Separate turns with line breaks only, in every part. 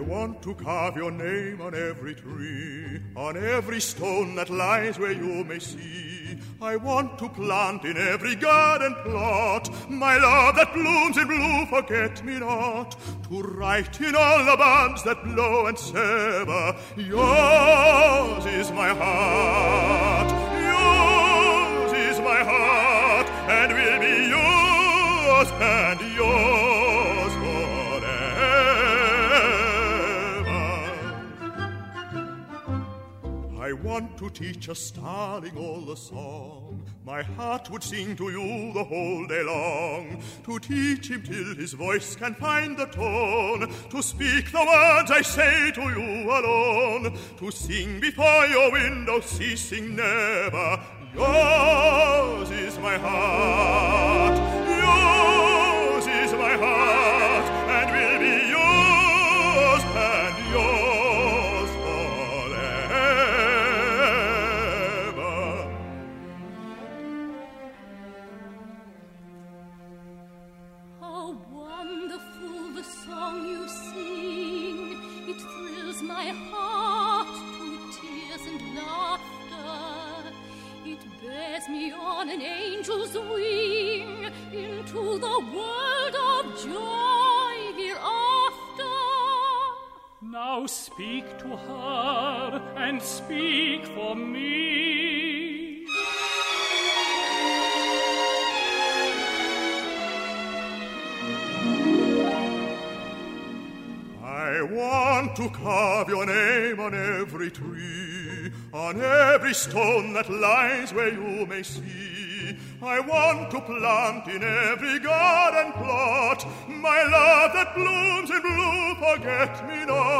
I want to carve your name on every tree, on every stone that lies where you may see. I want to plant in every garden plot my love that blooms in blue forget me not. To write in all the buds that blow and sever, yours is my heart, yours is my heart, and will be yours and yours want to teach a starling all the song. My heart would sing to you the whole day long, to teach him till his voice can find the tone, to speak the words I say to you alone, to sing before your window, ceasing never. Yours my heart
to tears and laughter. It bears me on an angel's wing into the world of joy hereafter.
Now speak to her and speak for me.
I want to carve your name on every tree, on every stone that lies where you may see. I want to plant in every garden plot my love that blooms in blue, forget me not.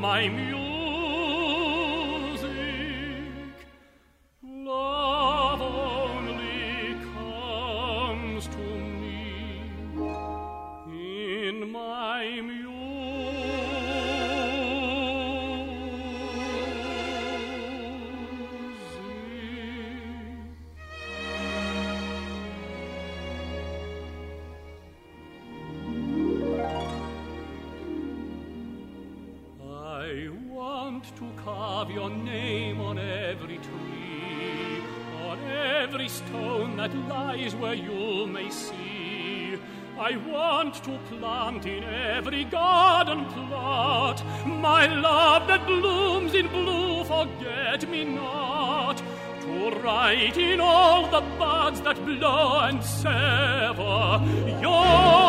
My
music. Want to carve your name on every tree, on every stone that lies where you may see. I want to plant in every garden plot my love that blooms in blue, forget me not. To write in all the buds that blow and sever, heart.